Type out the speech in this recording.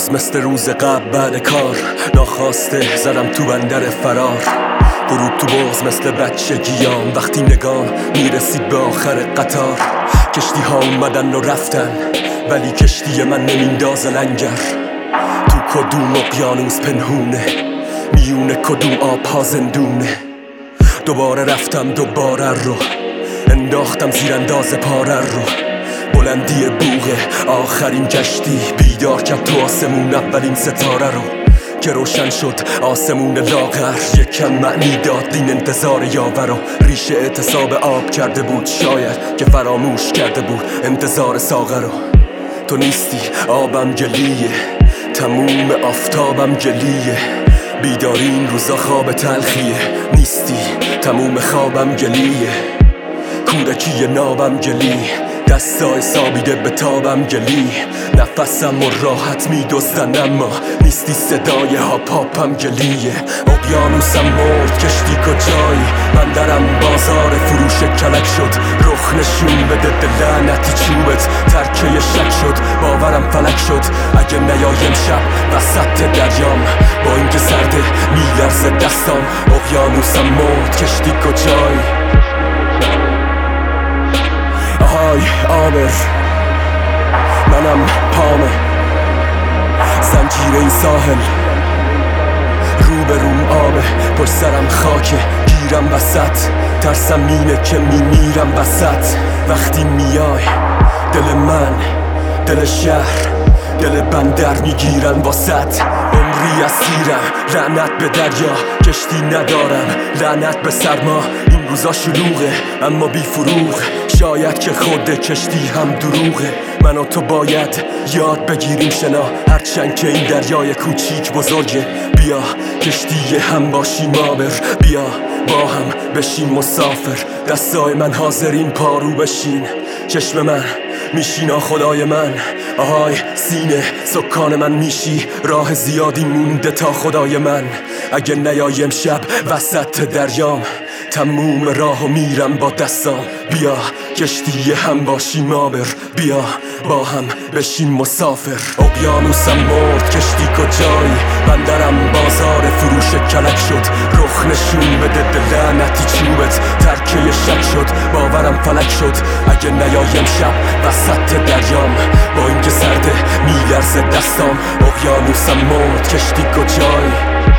باز مثل روز قبل بعد کار. ناخواسته زدم تو بندر فرار. غروب تو باز مثل بچه گیام. وقتی نگام می‌رسید به آخر قطار. کشتی ها اومدن و رفتن ولی کشتی من نمینداز لنگر. تو کدوم اقیانوس پنهونه؟ میونه کدوم آب ها زندونه؟ دوباره رفتم دوباره رو. انداختم زیر انداز پاره رو. بلندی بوغه آخرین کشتی. بیدار کرد تو آسمون اولین ستاره رو که روشن شد آسمون لاغر. یکم معنی داد این انتظار یاور و ریشه اعتصاب آب کرده بود شاید که فراموش کرده بود انتظار ساغر رو. تو نیستی آبم گلیه تموم آفتابم گلیه. بیداری این روزا خواب تلخیه. نیستی تموم خوابم گلیه. کودکی نابم گلیه دستای سابیده به تابم گلی. نفسم و راحت میدزدن اما نیستی صدای ها پاپم گلیه. اقیانوسم مرد کشتی کجایی؟ من درم بازار فروش کلک شد. رخ نشون بده لعنتی چوبت. ترکه شک شد باورم فلک شد. اگه نیایم شب وسط دریام با اینکه سرده میلرز دستام. اقیانوسم مرد کشتی کجایی؟ آهای آبر منم پامه. زنجیر این ساحل. رو به روم آبه پشت سرم خاکه. گیرم وسط. ترسم مینه که میمیرم وسط. وقتی میای دل من دل شهر دل بندر می‌گیرن واسط. عمری اسیرم. لعنت به دریا. کشتی ندارم. لعنت به سرما. روزا شلوغه اما بی فروغ. شاید که خود کشتی هم دروغه. من و تو باید یاد بگیریم شنا. هرچند که این دریای کوچیک بزرگه. بیا کشتی هم باشیم آبر. بیا با هم بشین مسافر. دستای من حاضرین پارو بشین. چشم من میشینا خدای من. آهای سینه سکان من میشی. راه زیادی مونده تا خدای من. اگه نیایم شب وسط دریام. تموم راهو میرم با دستام بیا کشتی هم باشیم مابر بیا با هم بشین مسافر. اقیانوسم مرد کشتی کجایی؟ بندرم بازار فروش کلک شد. رخ نشون بده لعنتی چوبت. ترکه شک شد باورم فلک شد. اگه نیایم شب وسط دریام. با اینکه سرده میلرزه دستام. اقیانوسم مرد کشتی کجایی؟